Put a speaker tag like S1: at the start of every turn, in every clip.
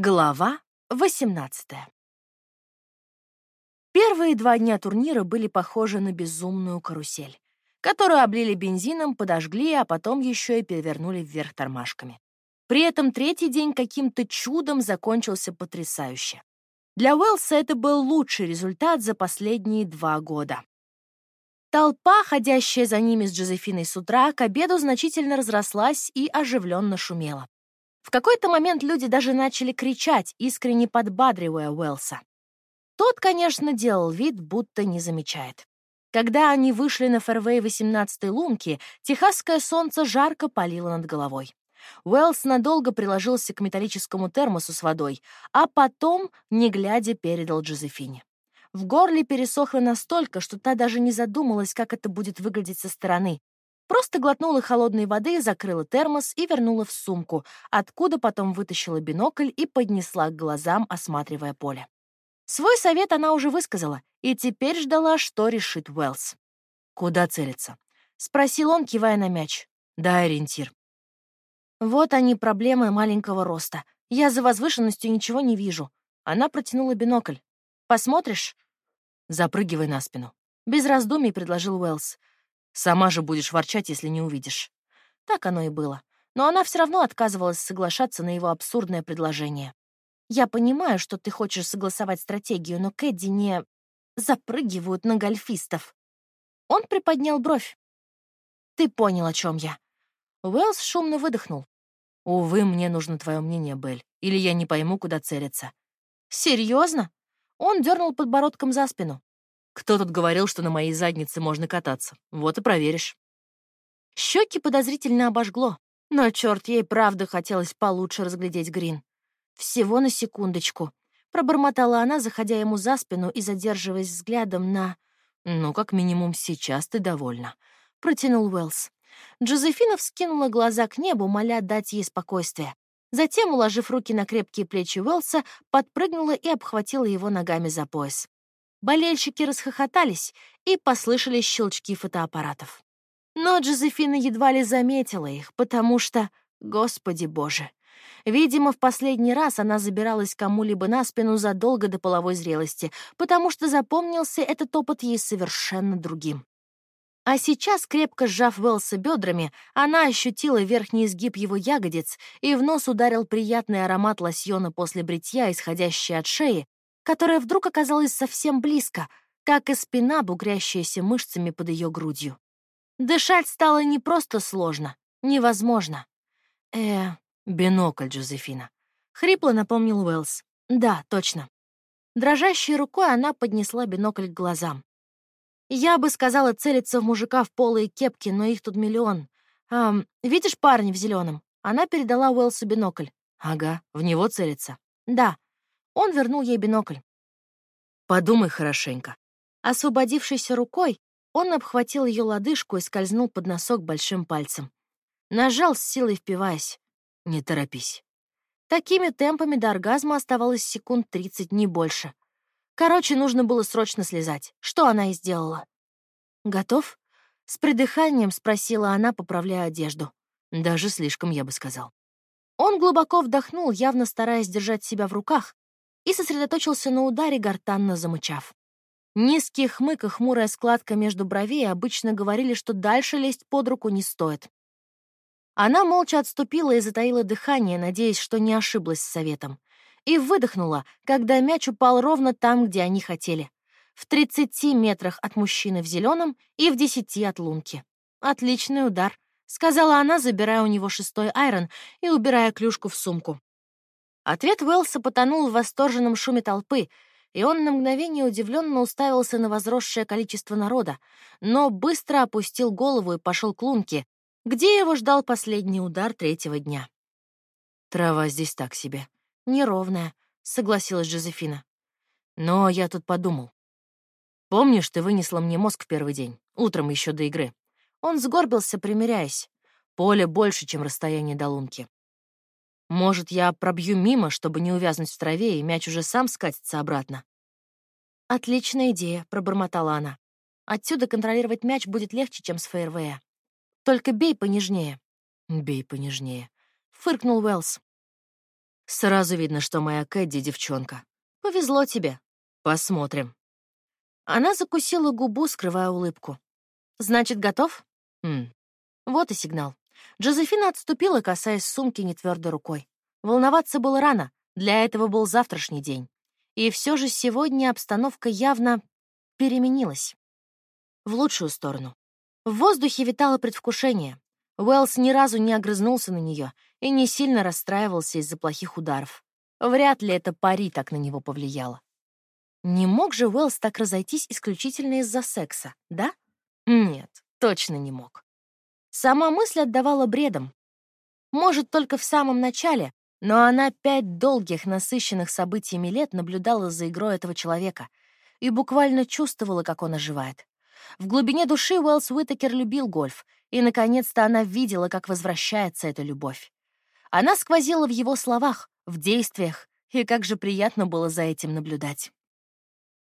S1: Глава 18 Первые два дня турнира были похожи на безумную карусель, которую облили бензином, подожгли, а потом еще и перевернули вверх тормашками. При этом третий день каким-то чудом закончился потрясающе. Для Уэлса это был лучший результат за последние два года. Толпа, ходящая за ними с Джозефиной с утра, к обеду значительно разрослась и оживленно шумела. В какой-то момент люди даже начали кричать, искренне подбадривая Уэлса. Тот, конечно, делал вид, будто не замечает. Когда они вышли на фэрвей 18-й лунки, техасское солнце жарко палило над головой. Уэллс надолго приложился к металлическому термосу с водой, а потом, не глядя, передал Джозефине. В горле пересохло настолько, что та даже не задумалась, как это будет выглядеть со стороны, Просто глотнула холодной воды, закрыла термос и вернула в сумку, откуда потом вытащила бинокль и поднесла к глазам, осматривая поле. Свой совет она уже высказала и теперь ждала, что решит Уэллс. «Куда целиться?» — спросил он, кивая на мяч. «Да, ориентир». Вот они проблемы маленького роста. Я за возвышенностью ничего не вижу. Она протянула бинокль. «Посмотришь?» «Запрыгивай на спину». Без раздумий предложил Уэллс. Сама же будешь ворчать, если не увидишь. Так оно и было. Но она все равно отказывалась соглашаться на его абсурдное предложение. Я понимаю, что ты хочешь согласовать стратегию, но Кэдди не запрыгивают на гольфистов. Он приподнял бровь. Ты понял, о чем я. Уэллс шумно выдохнул. Увы, мне нужно твое мнение, Белль, или я не пойму, куда целиться. Серьезно? Он дернул подбородком за спину. Кто тут говорил, что на моей заднице можно кататься? Вот и проверишь. Щеки подозрительно обожгло, но черт ей правда хотелось получше разглядеть Грин. Всего на секундочку. Пробормотала она, заходя ему за спину и задерживаясь взглядом на... «Ну, как минимум, сейчас ты довольна», — протянул Уэллс. Джозефина вскинула глаза к небу, моля дать ей спокойствие. Затем, уложив руки на крепкие плечи Уэллса, подпрыгнула и обхватила его ногами за пояс. Болельщики расхохотались, и послышались щелчки фотоаппаратов. Но Джозефина едва ли заметила их, потому что, господи боже, видимо, в последний раз она забиралась кому-либо на спину задолго до половой зрелости, потому что запомнился этот опыт ей совершенно другим. А сейчас, крепко сжав Уэлса бедрами, она ощутила верхний изгиб его ягодиц, и в нос ударил приятный аромат лосьона после бритья, исходящий от шеи, которая вдруг оказалась совсем близко, как и спина, бугрящаяся мышцами под ее грудью. Дышать стало не просто сложно, невозможно. Э, бинокль, Джозефина. Хрипло напомнил Уэллс. Да, точно. Дрожащей рукой она поднесла бинокль к глазам. Я бы сказала целиться в мужика в полые кепки, но их тут миллион. Эм, видишь парня в зеленом? Она передала Уэлсу бинокль. Ага, в него целится. Да, он вернул ей бинокль. «Подумай хорошенько». Освободившейся рукой, он обхватил ее лодыжку и скользнул под носок большим пальцем. Нажал с силой, впиваясь. «Не торопись». Такими темпами до оргазма оставалось секунд тридцать, не больше. Короче, нужно было срочно слезать, что она и сделала. «Готов?» — с придыханием спросила она, поправляя одежду. Даже слишком, я бы сказал. Он глубоко вдохнул, явно стараясь держать себя в руках, и сосредоточился на ударе, гортанно замычав. Низкий хмык и хмурая складка между бровей обычно говорили, что дальше лезть под руку не стоит. Она молча отступила и затаила дыхание, надеясь, что не ошиблась с советом. И выдохнула, когда мяч упал ровно там, где они хотели. В 30 метрах от мужчины в зеленом и в 10 от лунки. «Отличный удар», — сказала она, забирая у него шестой айрон и убирая клюшку в сумку. Ответ Уэлса потонул в восторженном шуме толпы, и он на мгновение удивленно уставился на возросшее количество народа, но быстро опустил голову и пошел к лунке, где его ждал последний удар третьего дня. «Трава здесь так себе. Неровная», — согласилась Джозефина. «Но я тут подумал. Помнишь, ты вынесла мне мозг в первый день, утром еще до игры?» Он сгорбился, примиряясь. Поле больше, чем расстояние до лунки. Может, я пробью мимо, чтобы не увязнуть в траве, и мяч уже сам скатится обратно. «Отличная идея», — пробормотала она. «Отсюда контролировать мяч будет легче, чем с фейервея. Только бей понежнее». «Бей понежнее», — фыркнул Уэллс. Сразу видно, что моя Кэдди девчонка. Повезло тебе. Посмотрим. Она закусила губу, скрывая улыбку. Значит, готов? Хм. Вот и сигнал. Джозефина отступила, касаясь сумки нетвердой рукой. Волноваться было рано, для этого был завтрашний день. И все же сегодня обстановка явно переменилась. В лучшую сторону. В воздухе витало предвкушение. Уэллс ни разу не огрызнулся на нее и не сильно расстраивался из-за плохих ударов. Вряд ли это пари так на него повлияло. Не мог же Уэллс так разойтись исключительно из-за секса, да? Нет, точно не мог. Сама мысль отдавала бредом. Может, только в самом начале, но она пять долгих, насыщенных событиями лет наблюдала за игрой этого человека и буквально чувствовала, как он оживает. В глубине души Уэллс Уитакер любил гольф, и, наконец-то, она видела, как возвращается эта любовь. Она сквозила в его словах, в действиях, и как же приятно было за этим наблюдать.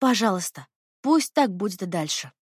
S1: «Пожалуйста, пусть так будет и дальше».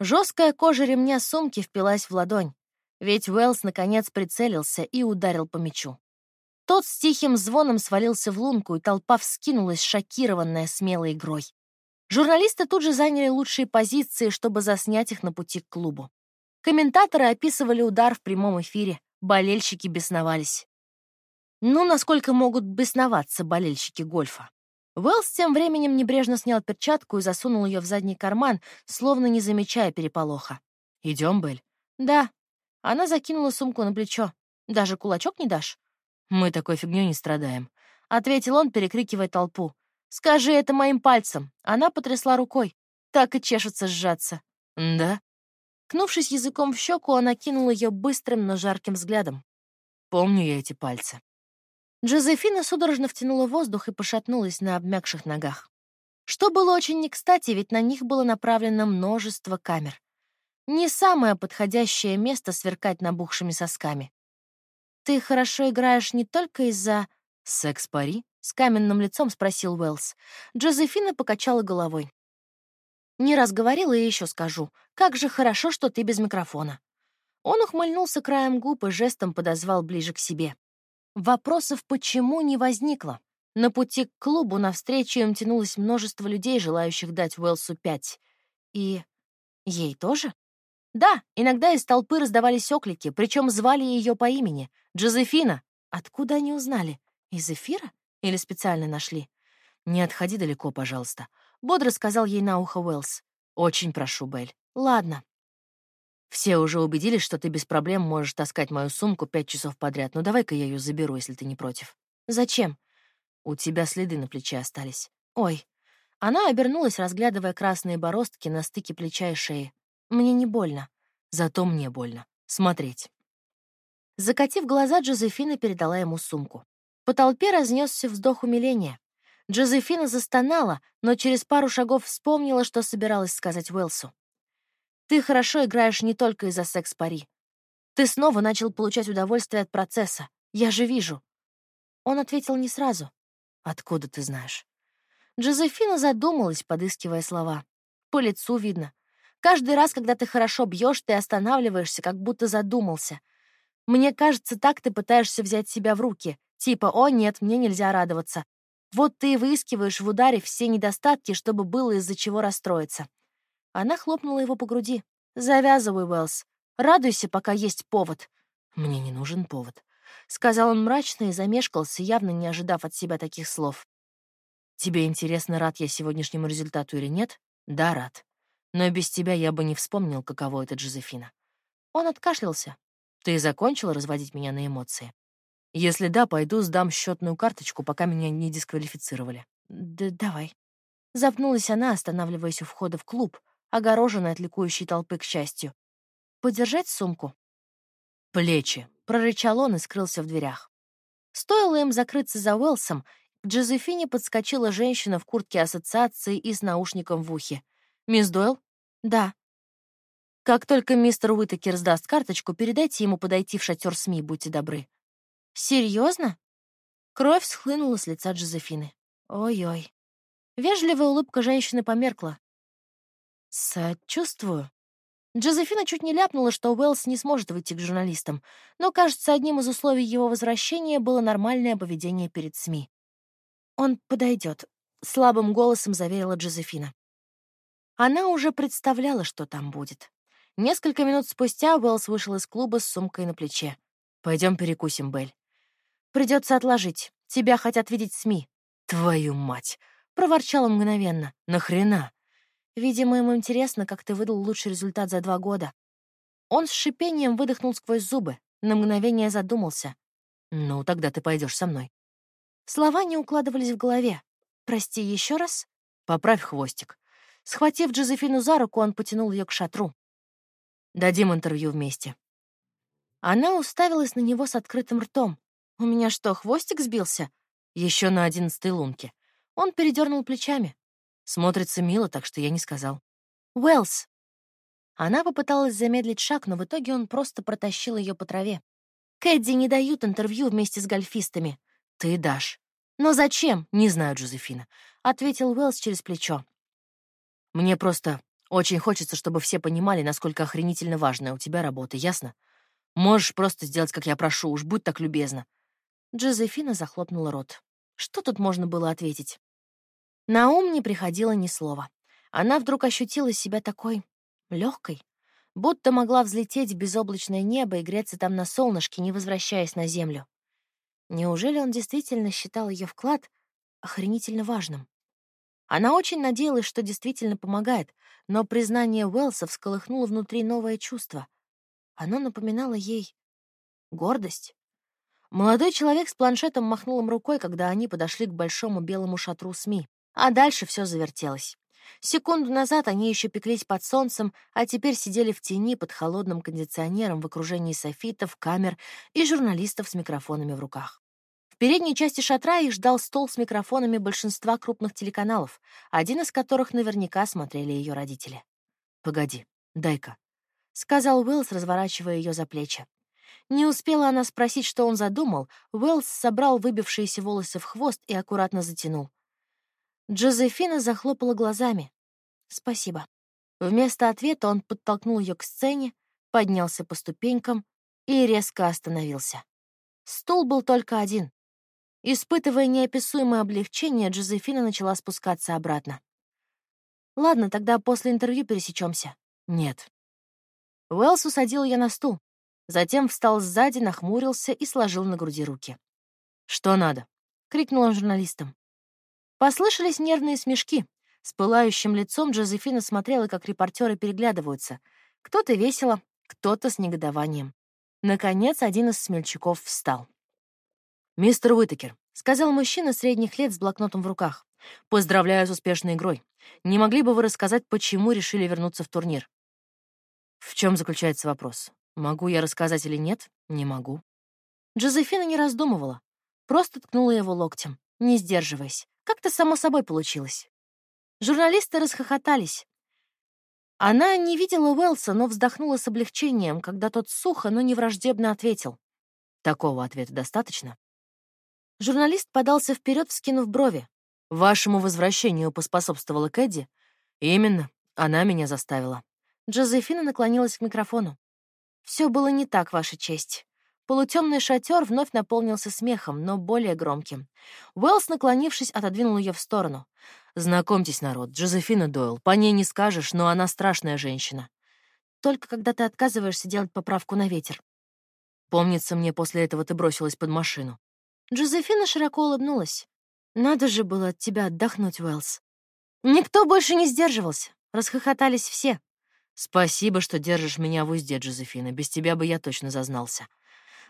S1: Жесткая кожа ремня сумки впилась в ладонь. Ведь Уэллс наконец прицелился и ударил по мячу. Тот с тихим звоном свалился в лунку, и толпа вскинулась, шокированная смелой игрой. Журналисты тут же заняли лучшие позиции, чтобы заснять их на пути к клубу. Комментаторы описывали удар в прямом эфире, болельщики бесновались. Ну, насколько могут бесноваться болельщики гольфа? Уэллс тем временем небрежно снял перчатку и засунул ее в задний карман, словно не замечая переполоха. «Идем, Белль?» «Да», она закинула сумку на плечо. «Даже кулачок не дашь?» «Мы такой фигнёй не страдаем», — ответил он, перекрикивая толпу. «Скажи это моим пальцем». Она потрясла рукой. Так и чешется сжаться. «Да?» Кнувшись языком в щеку, он окинул ее быстрым, но жарким взглядом. «Помню я эти пальцы». Джозефина судорожно втянула воздух и пошатнулась на обмякших ногах. Что было очень не кстати, ведь на них было направлено множество камер. Не самое подходящее место сверкать набухшими сосками. «Ты хорошо играешь не только из-за...» «Секс-пари?» — с каменным лицом спросил Уэллс. Джозефина покачала головой. «Не раз говорила и еще скажу. Как же хорошо, что ты без микрофона». Он ухмыльнулся краем губ и жестом подозвал ближе к себе. Вопросов почему не возникло. На пути к клубу навстречу им тянулось множество людей, желающих дать Уэлсу пять. И ей тоже? Да, иногда из толпы раздавались оклики, причем звали ее по имени. Джозефина. Откуда они узнали? Из эфира? Или специально нашли? «Не отходи далеко, пожалуйста», — бодро сказал ей на ухо Уэллс. «Очень прошу, Белль». «Ладно». «Все уже убедились, что ты без проблем можешь таскать мою сумку пять часов подряд, но ну, давай-ка я ее заберу, если ты не против». «Зачем?» «У тебя следы на плече остались». «Ой». Она обернулась, разглядывая красные бороздки на стыке плеча и шеи. Мне не больно. Зато мне больно. Смотреть. Закатив глаза, Джозефина передала ему сумку. По толпе разнесся вздох умиления. Джозефина застонала, но через пару шагов вспомнила, что собиралась сказать Уэлсу. «Ты хорошо играешь не только из-за секс-пари. Ты снова начал получать удовольствие от процесса. Я же вижу». Он ответил не сразу. «Откуда ты знаешь?» Джозефина задумалась, подыскивая слова. По лицу видно. Каждый раз, когда ты хорошо бьешь, ты останавливаешься, как будто задумался. Мне кажется, так ты пытаешься взять себя в руки. Типа, о нет, мне нельзя радоваться. Вот ты и выискиваешь в ударе все недостатки, чтобы было из-за чего расстроиться. Она хлопнула его по груди. «Завязывай, Уэллс. Радуйся, пока есть повод». «Мне не нужен повод», — сказал он мрачно и замешкался, явно не ожидав от себя таких слов. «Тебе интересно, рад я сегодняшнему результату или нет?» «Да, рад. Но без тебя я бы не вспомнил, каково это, Джозефина. Он откашлялся. Ты закончила разводить меня на эмоции? Если да, пойду сдам счетную карточку, пока меня не дисквалифицировали. Да давай. Запнулась она, останавливаясь у входа в клуб, огороженная от ликующей толпы, к счастью. Подержать сумку? Плечи. Прорычал он и скрылся в дверях. Стоило им закрыться за Уэлсом, к Джозефине подскочила женщина в куртке ассоциации и с наушником в ухе. «Мисс Дойл?» «Да». «Как только мистер Уитакер сдаст карточку, передайте ему подойти в шатер СМИ, будьте добры». «Серьезно?» Кровь схлынула с лица Джозефины. «Ой-ой». Вежливая улыбка женщины померкла. «Сочувствую». Джозефина чуть не ляпнула, что Уэллс не сможет выйти к журналистам, но, кажется, одним из условий его возвращения было нормальное поведение перед СМИ. «Он подойдет», — слабым голосом заверила Джозефина. Она уже представляла, что там будет. Несколько минут спустя Уэллс вышел из клуба с сумкой на плече. Пойдем перекусим, Белль. Придется отложить. Тебя хотят видеть СМИ. Твою мать! Проворчал он мгновенно. Нахрена? Видимо, им интересно, как ты выдал лучший результат за два года. Он с шипением выдохнул сквозь зубы, на мгновение задумался. «Ну, тогда ты пойдешь со мной». Слова не укладывались в голове. «Прости еще раз?» «Поправь хвостик». Схватив Джозефину за руку, он потянул ее к шатру. «Дадим интервью вместе». Она уставилась на него с открытым ртом. «У меня что, хвостик сбился?» Еще на одиннадцатой лунке. Он передернул плечами. Смотрится мило, так что я не сказал. «Уэллс!» Она попыталась замедлить шаг, но в итоге он просто протащил ее по траве. «Кэдди не дают интервью вместе с гольфистами». «Ты дашь». «Но зачем?» «Не знаю, Джозефина», — ответил Уэллс через плечо. «Мне просто очень хочется, чтобы все понимали, насколько охренительно важная у тебя работа, ясно? Можешь просто сделать, как я прошу, уж будь так любезна». Джозефина захлопнула рот. Что тут можно было ответить? На ум не приходило ни слова. Она вдруг ощутила себя такой легкой, будто могла взлететь в безоблачное небо и греться там на солнышке, не возвращаясь на землю. Неужели он действительно считал ее вклад охренительно важным? Она очень надеялась, что действительно помогает, но признание Уэллса всколыхнуло внутри новое чувство. Оно напоминало ей гордость. Молодой человек с планшетом махнул им рукой, когда они подошли к большому белому шатру СМИ. А дальше все завертелось. Секунду назад они еще пеклись под солнцем, а теперь сидели в тени под холодным кондиционером в окружении софитов, камер и журналистов с микрофонами в руках. В передней части шатра их ждал стол с микрофонами большинства крупных телеканалов, один из которых наверняка смотрели ее родители. «Погоди, дай-ка», — сказал Уиллс, разворачивая ее за плечи. Не успела она спросить, что он задумал, Уэллс собрал выбившиеся волосы в хвост и аккуратно затянул. Джозефина захлопала глазами. «Спасибо». Вместо ответа он подтолкнул ее к сцене, поднялся по ступенькам и резко остановился. Стул был только один. Испытывая неописуемое облегчение, Джозефина начала спускаться обратно. «Ладно, тогда после интервью пересечемся. «Нет». Уэллс усадил ее на стул, затем встал сзади, нахмурился и сложил на груди руки. «Что надо?» — крикнул он журналистам. Послышались нервные смешки. С пылающим лицом Джозефина смотрела, как репортеры переглядываются. Кто-то весело, кто-то с негодованием. Наконец, один из смельчаков встал. «Мистер Уитакер», — сказал мужчина средних лет с блокнотом в руках, — «поздравляю с успешной игрой. Не могли бы вы рассказать, почему решили вернуться в турнир?» «В чем заключается вопрос? Могу я рассказать или нет? Не могу». Джозефина не раздумывала, просто ткнула его локтем, не сдерживаясь. Как-то само собой получилось. Журналисты расхохотались. Она не видела Уэлса, но вздохнула с облегчением, когда тот сухо, но не враждебно ответил. Такого ответа достаточно. Журналист подался вперед, вскинув брови. «Вашему возвращению поспособствовала Кэдди?» «Именно. Она меня заставила». Джозефина наклонилась к микрофону. Все было не так, Ваша честь. Полутемный шатер вновь наполнился смехом, но более громким. Уэллс, наклонившись, отодвинул ее в сторону. «Знакомьтесь, народ, Джозефина Дойл. По ней не скажешь, но она страшная женщина. Только когда ты отказываешься делать поправку на ветер. Помнится мне, после этого ты бросилась под машину». Джозефина широко улыбнулась. «Надо же было от тебя отдохнуть, Уэллс». Никто больше не сдерживался. Расхохотались все. «Спасибо, что держишь меня в узде, Джозефина. Без тебя бы я точно зазнался».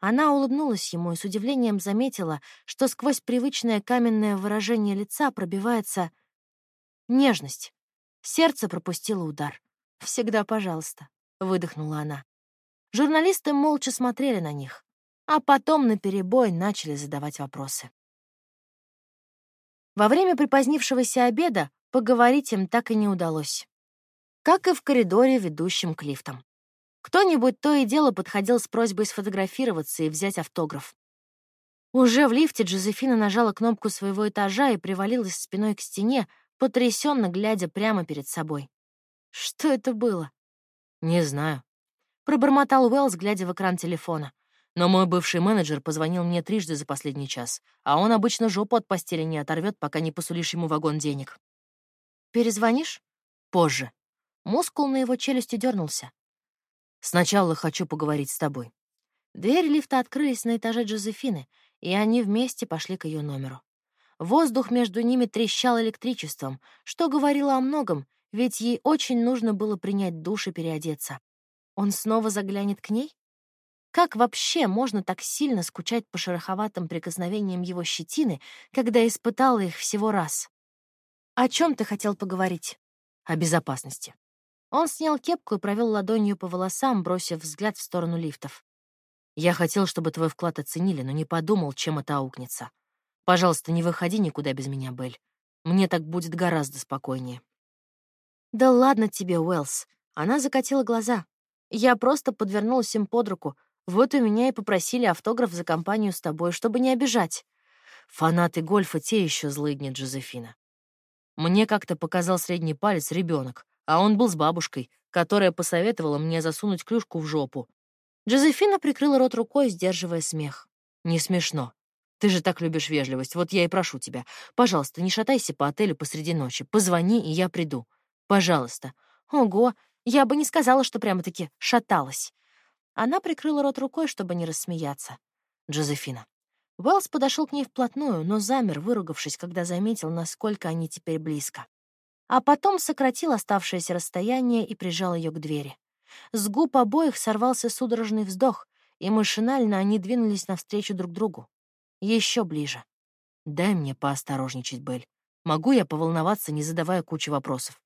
S1: Она улыбнулась ему и с удивлением заметила, что сквозь привычное каменное выражение лица пробивается нежность. Сердце пропустило удар. «Всегда пожалуйста», — выдохнула она. Журналисты молча смотрели на них, а потом наперебой начали задавать вопросы. Во время припозднившегося обеда поговорить им так и не удалось. Как и в коридоре, ведущем к лифтам. Кто-нибудь то и дело подходил с просьбой сфотографироваться и взять автограф. Уже в лифте Джозефина нажала кнопку своего этажа и привалилась спиной к стене, потрясенно глядя прямо перед собой. Что это было? Не знаю. Пробормотал Уэллс, глядя в экран телефона. Но мой бывший менеджер позвонил мне трижды за последний час, а он обычно жопу от постели не оторвет, пока не посулишь ему вагон денег. Перезвонишь? Позже. Мускул на его челюсти дернулся. Сначала хочу поговорить с тобой. Двери лифта открылись на этаже Джозефины, и они вместе пошли к ее номеру. Воздух между ними трещал электричеством, что говорило о многом, ведь ей очень нужно было принять душ и переодеться. Он снова заглянет к ней? Как вообще можно так сильно скучать по шероховатым прикосновениям его щетины, когда испытала их всего раз? «О чем ты хотел поговорить?» «О безопасности». Он снял кепку и провел ладонью по волосам, бросив взгляд в сторону лифтов. «Я хотел, чтобы твой вклад оценили, но не подумал, чем это аукнется. Пожалуйста, не выходи никуда без меня, Белль. Мне так будет гораздо спокойнее». «Да ладно тебе, Уэллс». Она закатила глаза. «Я просто подвернулась им под руку, вот у меня и попросили автограф за компанию с тобой, чтобы не обижать. Фанаты гольфа те еще злыдни, Джозефина. Мне как-то показал средний палец ребенок, а он был с бабушкой, которая посоветовала мне засунуть клюшку в жопу. Джозефина прикрыла рот рукой, сдерживая смех. Не смешно. Ты же так любишь вежливость, вот я и прошу тебя. Пожалуйста, не шатайся по отелю посреди ночи. Позвони, и я приду. Пожалуйста. Ого, я бы не сказала, что прямо-таки шаталась. Она прикрыла рот рукой, чтобы не рассмеяться. Джозефина. Уэллс подошел к ней вплотную, но замер, выругавшись, когда заметил, насколько они теперь близко. А потом сократил оставшееся расстояние и прижал ее к двери. С губ обоих сорвался судорожный вздох, и машинально они двинулись навстречу друг другу. Еще ближе. «Дай мне поосторожничать, Белль. Могу я поволноваться, не задавая кучу вопросов?»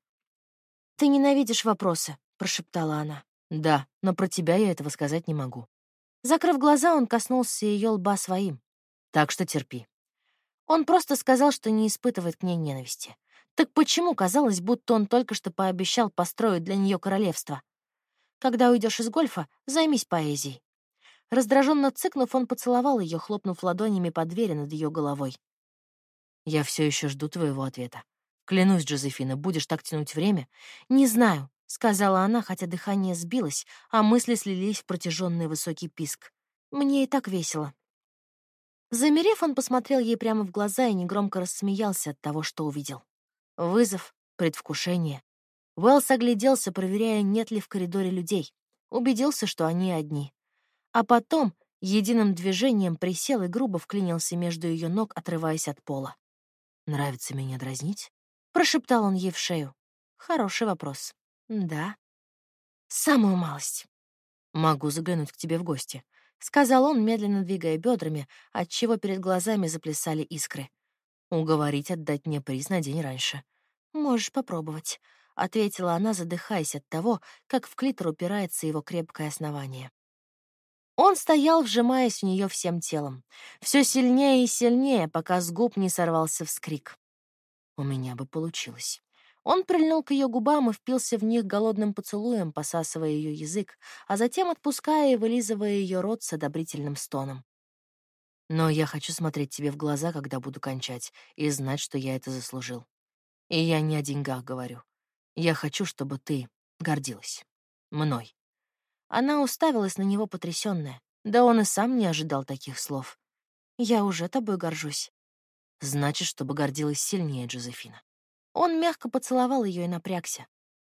S1: «Ты ненавидишь вопросы», — прошептала она. Да, но про тебя я этого сказать не могу. Закрыв глаза, он коснулся ее лба своим. Так что терпи. Он просто сказал, что не испытывает к ней ненависти. Так почему казалось, будто он только что пообещал построить для нее королевство? Когда уйдешь из гольфа, займись поэзией. Раздраженно цыкнув, он поцеловал ее, хлопнув ладонями по двери над ее головой. «Я все еще жду твоего ответа. Клянусь, Джозефина, будешь так тянуть время? Не знаю сказала она, хотя дыхание сбилось, а мысли слились в протяженный высокий писк. Мне и так весело. Замерев, он посмотрел ей прямо в глаза и негромко рассмеялся от того, что увидел. Вызов, предвкушение. Уэллс огляделся, проверяя, нет ли в коридоре людей. Убедился, что они одни. А потом единым движением присел и грубо вклинился между ее ног, отрываясь от пола. «Нравится меня дразнить?» — прошептал он ей в шею. Хороший вопрос. Да. Самую малость. Могу заглянуть к тебе в гости, сказал он, медленно двигая бедрами, отчего перед глазами заплясали искры. Уговорить отдать мне приз на день раньше. Можешь попробовать, ответила она, задыхаясь от того, как в клитор упирается его крепкое основание. Он стоял, вжимаясь в нее всем телом, все сильнее и сильнее, пока с губ не сорвался вскрик. У меня бы получилось. Он прильнул к ее губам и впился в них голодным поцелуем, посасывая ее язык, а затем отпуская и вылизывая ее рот с одобрительным стоном. «Но я хочу смотреть тебе в глаза, когда буду кончать, и знать, что я это заслужил. И я не о деньгах говорю. Я хочу, чтобы ты гордилась. Мной». Она уставилась на него потрясённая. Да он и сам не ожидал таких слов. «Я уже тобой горжусь». «Значит, чтобы гордилась сильнее, Джозефина». Он мягко поцеловал ее и напрягся.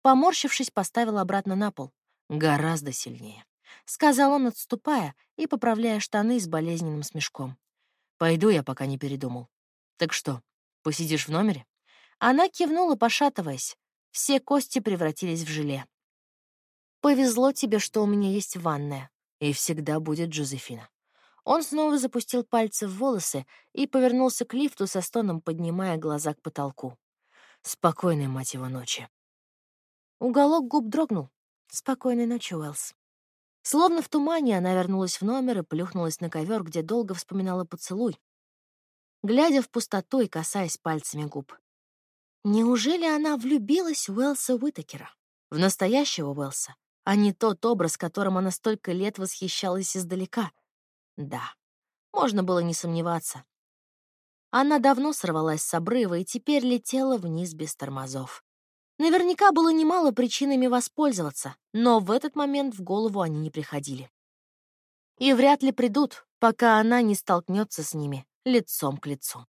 S1: Поморщившись, поставил обратно на пол. «Гораздо сильнее», — сказал он, отступая и поправляя штаны с болезненным смешком. «Пойду я, пока не передумал. Так что, посидишь в номере?» Она кивнула, пошатываясь. Все кости превратились в желе. «Повезло тебе, что у меня есть ванная. И всегда будет Джозефина». Он снова запустил пальцы в волосы и повернулся к лифту со стоном, поднимая глаза к потолку. Спокойной, мать его, ночи. Уголок губ дрогнул. Спокойной ночи, Уэллс. Словно в тумане она вернулась в номер и плюхнулась на ковер, где долго вспоминала поцелуй, глядя в пустоту и касаясь пальцами губ. Неужели она влюбилась в Уэлса Уитакера? В настоящего Уэлса, а не тот образ, которым она столько лет восхищалась издалека? Да, можно было не сомневаться. Она давно сорвалась с обрыва и теперь летела вниз без тормозов. Наверняка было немало причин ими воспользоваться, но в этот момент в голову они не приходили. И вряд ли придут, пока она не столкнется с ними лицом к лицу.